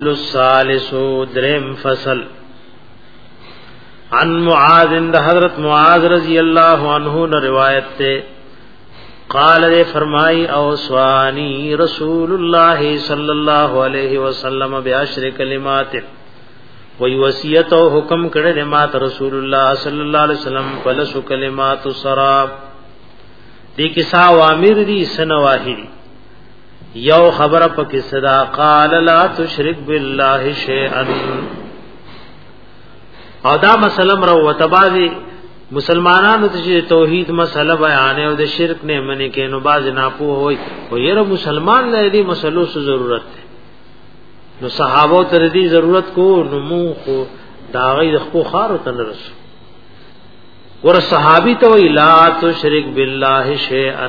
لسالسو درم فصل عن معاذ عند حضرت معاذ رضی اللہ عنہ نے روایت تے قال دے فرمائی اوسوانی رسول اللہ صلی اللہ علیہ وسلم بیاشر کلمات وی وصیت او حکم کړه دے مات رسول اللہ صلی اللہ علیہ وسلم پلس کلمات سراب دې کې سا اوامر دي سنواهي یو خبره پکې صدا قال لا تشرک بالله شیئا او دا مسله مرو وتبازي مسلمانانو ته چې توحید مسله بیان او د شرک نه منې کې نو باز نه پوه وي او یره مسلمان نه دې مسلو سره ضرورت ده نو صحابه تر دې ضرورت کو نو مو خو دا غي د خپل خار ته نه رسو ور صحابي ته وی لا تشرک بالله شیئا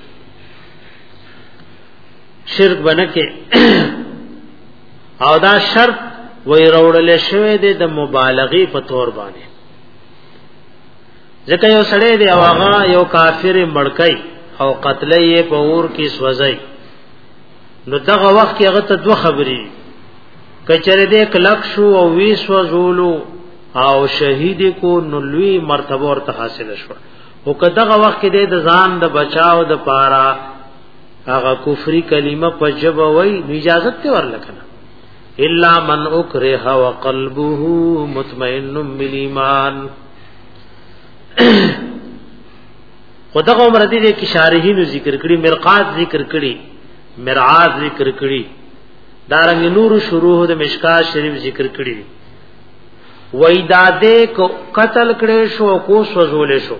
شرک بنکه او دا شرط وی روړل شوی دی د مبالغه په تور باندې ځکه یو سړی دی او هغه یو کافر مړکای او قتل یې په اور کې سوځي نو دغه وخت کې هغه ته دوه خبرې کچره دې کلک شو او وی سوځولو او شهید کو نلوی مرتبه ورته حاصل شو او کداغه وخت کې د ځان د بچاو د پاره هغه کفري کلمه په جبه وای اجازه ته ورلکنه الا من اکره وقلبه مطمئن بالایمان خدغه عمر دې کې شارحین ذکر کړي مرقات ذکر کړي مرعات ذکر کړي دارنګ نور شروع د مشکا شریف ذکر کړي وای دا دې کو قتل کړي شو کو سوزول شو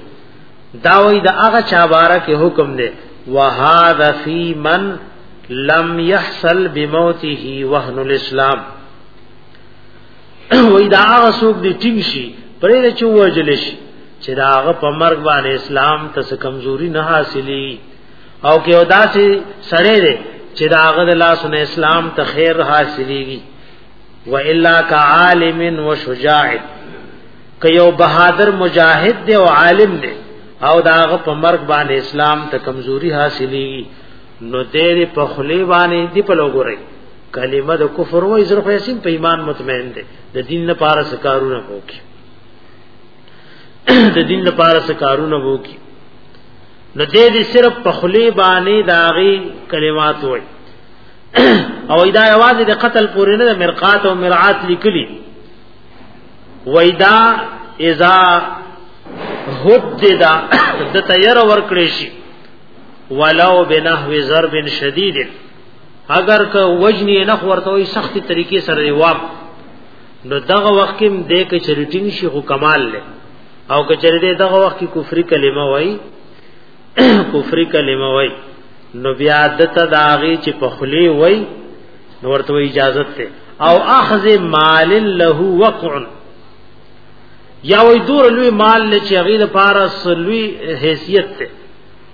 دا وای دا هغه چا بارا کې حکم دی وهذا فی من لم يحصل بموته وهن الاسلام وای دا هغه څوک دی ټینګ شي پرې د چو وجل شي چې دا هغه په مرګ باندې اسلام ته څه کمزوري نه حاصلې او کې ادا سي سړې دي چې دا هغه د لاسونه اسلام ته خیر حاصلېږي و الا کعالم و شجاع که یو بهادر مجاهد دی او عالم دی او داغه په مرګ باندې اسلام ته کمزوري حاصلېږي نو دیر په خلی باندې دی په لوګوري کلمه د کفر وای زره خو یسین په ایمان مطمئن دی د دین نه پاره سکارونه وکي د دین نه پاره سکارونه وکي نو دې دې صرف په خلی باندې داغي کلمات وای او دا یواز د قتل پورې نه مرقات او مرعات لیکلی ویدا اذا حددا د تیر ورکړې شي ولو بنحو ضرب شدید اگر که وجنی نه ورته وي سختی طریقې سره جواب نو دغه وخت کې د کې چریټینګ شي خو کمال له او که چریټه دغه وخت کې کفر کلمه وای کفر کلمه وای نو بیا دته داغي چې په خلی وای نو ورته اجازه ته او اخذ مال له وقع یا وای دور لوی مال له چې غیر پارا سلوی حیثیت ته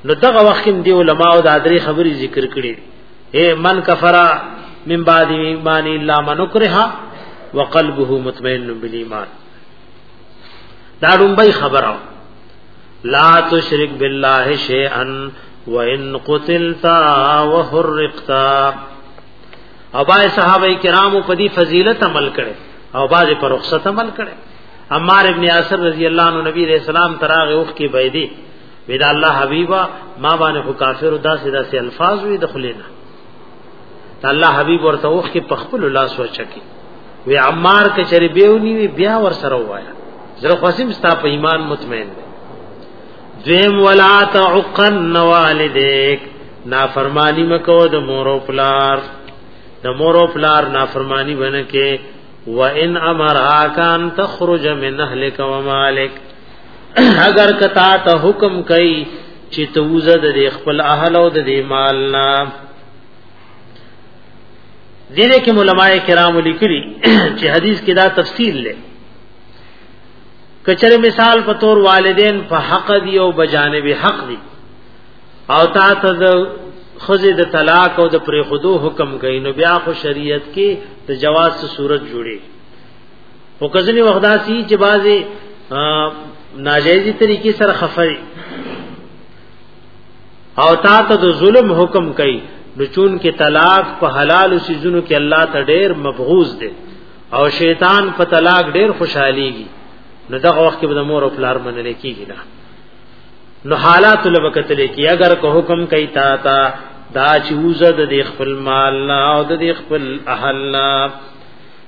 نو دغه وخت دی علماء او د ادري خبري ذکر کړي اے من کفرا من بعد ایمان الا من کرها وقلبه مطمئن بالایمان دا ډومبای خبره لا تشرک بالله شیئا وان قتلت وحرقت او باي صحابه کرامو په دې فضیلت عمل کړي او باز پر رخصت عمل کړي عمار ابن یاسر رضی الله عنه نبی رسول الله تراغه اوخ کې بيدی ودا الله حبیبا ما باندې خو کافر داسې داسې الفاظ وي دخلینا الله حبيب ورته وخت کې پخپل لاس وچکی وی عمار کې چری بیونی وی بیا ور سره وایا زره قسم ستا په ایمان مطمئن دی دویم ولا تعقن والدیک نافرمانی مکو د مور او پلار د مور او پلار نافرمانی بنکه و ان امرها کان تخرج من اهلک و مالک اگر کتا ته حکم کئ چې ته وزه د خپل اهل او د مال نه دینه کې علماء کرام لیکلي چې حدیث کې دا تفصیل لې کچره مثال په تور والدین په حق دی او بجانب حق دی او تا ته د خزه د طلاق او د پرې خودو حکم کوي نو بیا خو شریعت کې د جواز صورت جوړي او کزنی وخت داسي چې بازي ناجایزي طریقې سره خفري او تا ته د ظلم حکم کوي نو چون کې طلاق په حلال سيزونو کې الله ته ډېر مبغوز دی او شیطان په طلاق ډېر خوشحاليږي نو دغه وخت کې به مور او پلار منل کېږي نه نو حالات لبکتل کې اگر کو حکم کوي تا تا دا چې وزد د خپل مال نه او د خپل اهل نه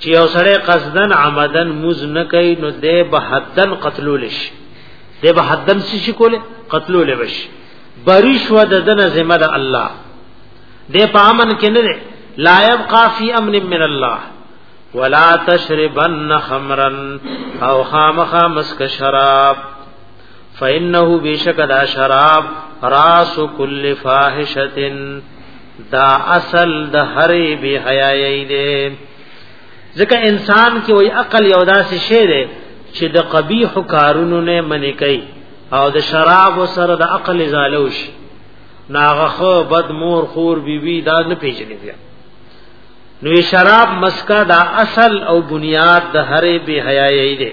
چې یو سړی قصدن عمدن موز نه کوي نو دی به حدن قتلول شي دی به حدن څه شي کوله قتلول بش بری شو د دن ذمہ د الله دی په امن کې نه دی لا يبقى في امن من الله ولا تشربن خمرا او خامخا مسک شراب فانه بشکدا شراب راس كل فاحشه دا اصل د هرې بی حیاي دی ځکه انسان کې وای عقل یو داسې شی دی چې د قبیح کارونو نه منې کوي او د شراب سره د عقل زالوش ناغه خو بد مور خور بیبي بی دا نه پیژنې بیا نو شراب مسکا دا اصل او بنیاد د هرې بی حیاي دی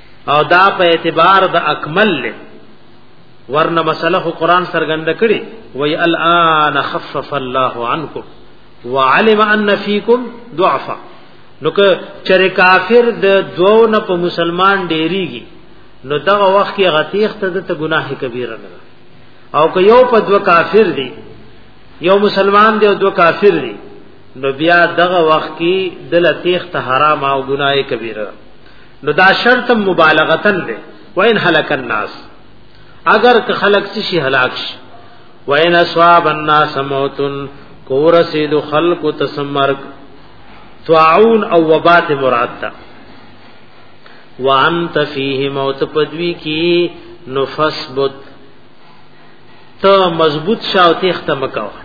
او دا په اعتبار د اکمل له ورنه مسله قرآن سرګند کړي وای الان خفف الله عنکم وعلم ان فیکم ضعفا نو که چر کافر د دوو نه په مسلمان ډیریږي نو دغه وخت کې غتیخ ته د ګناه کبیره نه او که یو په دو کافر دی یو مسلمان دی او دو کافر دی نو بیا دغه وخت کې د لتیخ ته حرام او ګناه کبیره نو دا شرط مبالغتن دی وین هلک الناس اگر که خلق څه شي هلاک شي وین اصحاب الناس موتن کور سید خلق تسمرک تعاون او وبات مراد تا وانت فیه موت پدوی کی نفسبت ته مضبوط شاو ته ختم کاوه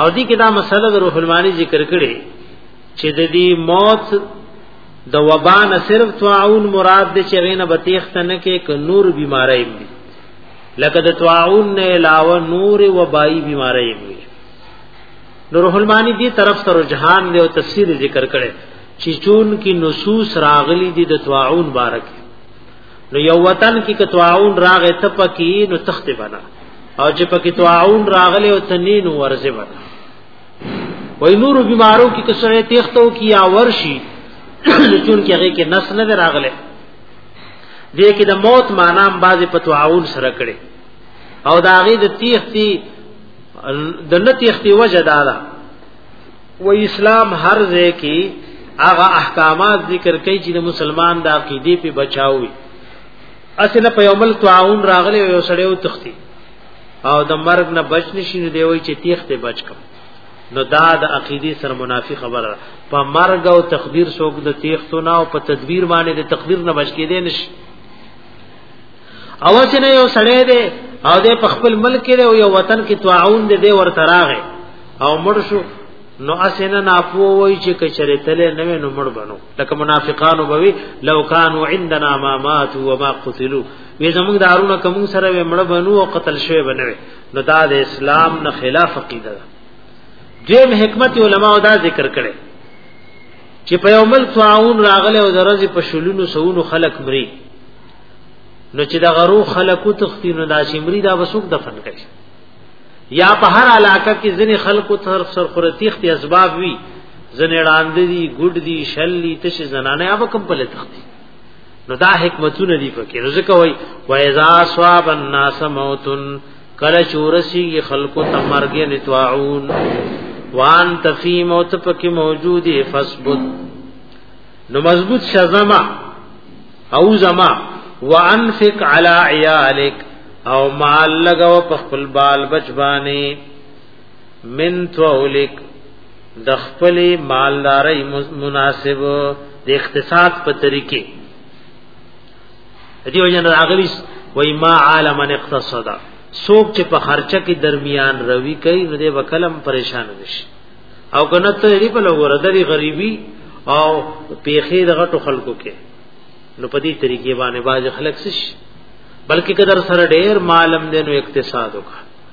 او دې کې دا مسله د روح المانی ذکر کړي چې د دې موت د وبا نه صرف طاعون مراد دي چې غینه بتیخت نه کې ک نور بیماری دي لکه د طاعون نه علاوه نور وبای بیماری دي نور حلمانی دی طرف سره جهان دی او تفسیر ذکر کړي چې چون کې نصوص راغلي دي د طاعون بارک نو یو وطن کې ک طاعون راغې ته پکې نو تخت بنا او چې پکې طاعون راغلي او تنین ورزه بنا وای نور بیمارو کې کسره تختو کی یا ورشي چون کې هغه کې نس نه راغله دې کې د موت معنا هم بعضې په تعاون سره کړي او دا غي د تیختی د نه تیختی وجه دا ده و اسلام هر ځای کې هغه احکامات ذکر کوي چې د مسلمان د عقیده په بچاوي اصله په یو مل تعاون راغلی یو سړیو تختی او د مرګ نه بچ نشي نو دی وای چې تیخ ته بچ کم نو دا د عقیدی سره منافی خبره په مرګ او تقدیر سوګ د تیخ تو نه او په تدبیر باندې د تقدیر نه بچ کېدې نشي او چې نه یو سړی دی او د خپل ملک دی او یو وطن کې تعاون دی دی ورته راغی او مړ شو نو اسنه ناپو وای چې کچره تل نه نو مړ بنو لکه منافقانو بوي لو کانوا عندنا ما ماتوا وما قتلوا وې زمونږ د ارونه کوم سره وې مړ بنو او قتل شوی بنوي نو دا د اسلام نه خلاف عقیده ده دیم حکمت علما دا ذکر کړي چې په یو ملک تعاون راغله او درځي په شلونو سونو خلق مري نو چې د غرو خلقو تختینو ناشمري دا وسوک دفن کړي یا په هر علاقه کې ځنې خلکو تر سرخرتیخت اسباب وي ځنې ړاندې دي ګډ دي شل دي تش زنانه یا کوم په لتختی نو دا حکمتونه دی پکې رزق وای و اذا صاب الناس موت کله چورسی خلق ته مرګ نتواعون وان تفی موت پکې موجود فثبت نو مضبوط شزما او زما وانفق علی عیالک او مال لګاو په خپل بال بچ باندې من تولیک د خپل مالداري مناسب د اقتصاد په طریقې دیو جن اغلیس وای ما عالم ان اقتصاد سوک چې په خرچه کې درمیان روي کوي نو د وکلم پریشان نشي او کنه ته لري په لور دري غريبي او پیخې د غټو خلکو کې نو په دې طریقې باندې باز خلک سش بلکې قدر سره ډېر مالم دینو اقتصاد وکړي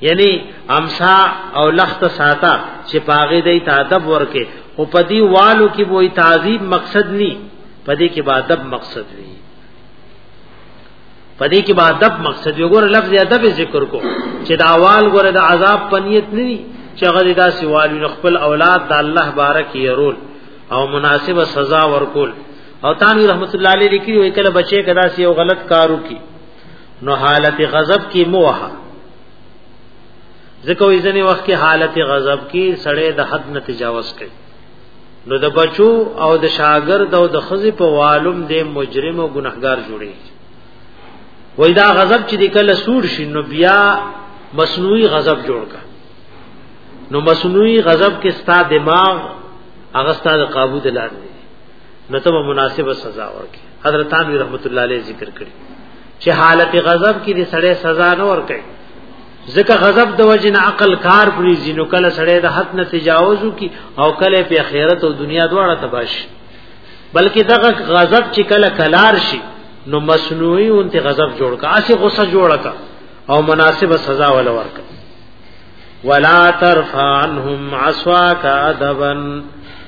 یعنی امسا او لخت ساته چې پاغه دی تادب ورکه خو پدی والو کې وای تعذیب مقصد ني پدی کې با ادب مقصد وي پدی کې با ادب مقصد یو ګور لفظ ادب ذکر کو چې دا وال ګور د عذاب پنیت نه دي چې هغه دا سوال خپل اولاد د الله بارک يرول او مناسب سزا ورکول او تانوی رحمت الله علیه لیکي وکړه بچي کدا سی یو غلط کارو کی نو حالت غضب کې موه ځکه وې ځنې وخت کې حالت غضب کې سړې د حد نه تجاوز کوي نو د بچو او د شاګرد او د خزي په والم د مجرم او ګناهګار جوړي وې دا غضب چې د کله سور شي نو بیا مصنوعي غضب جوړ کا نو مصنوعي غضب کې ستا دماغ هغه ستا د قابو دلار دی نو ته مناسبه سزا ورکړي حضرت علی رحمت الله علیه ذکر کړی چې حالت غضب کې د سړی سزا نه ورکړي ځکه غضب د وجه نه عقل کار پری ځینو کله سړی د حد نه تجاوز کی او کله په آخرت او دنیا دواړه تباش بلکې دغه غضب چې کله کلار شي نو مصنوعي اونته غضب جوړ کا اسی غصه جوړ کا او مناسبه سزا ول ورکا ولا ترفع عنهم عصاك ادبا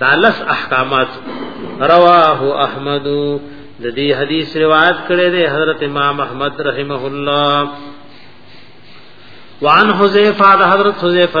دا لس احکامات رواه احمد د دې حدیث روایت کړی دی حضرت امام احمد رحمه الله وعن حذیفه حضرت حذیفه